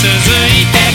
続いて